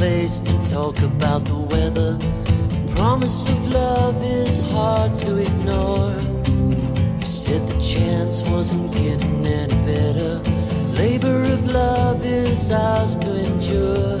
place to talk about the weather. Promise of love is hard to ignore. You said the chance wasn't getting any better. Labor of love is ours to endure.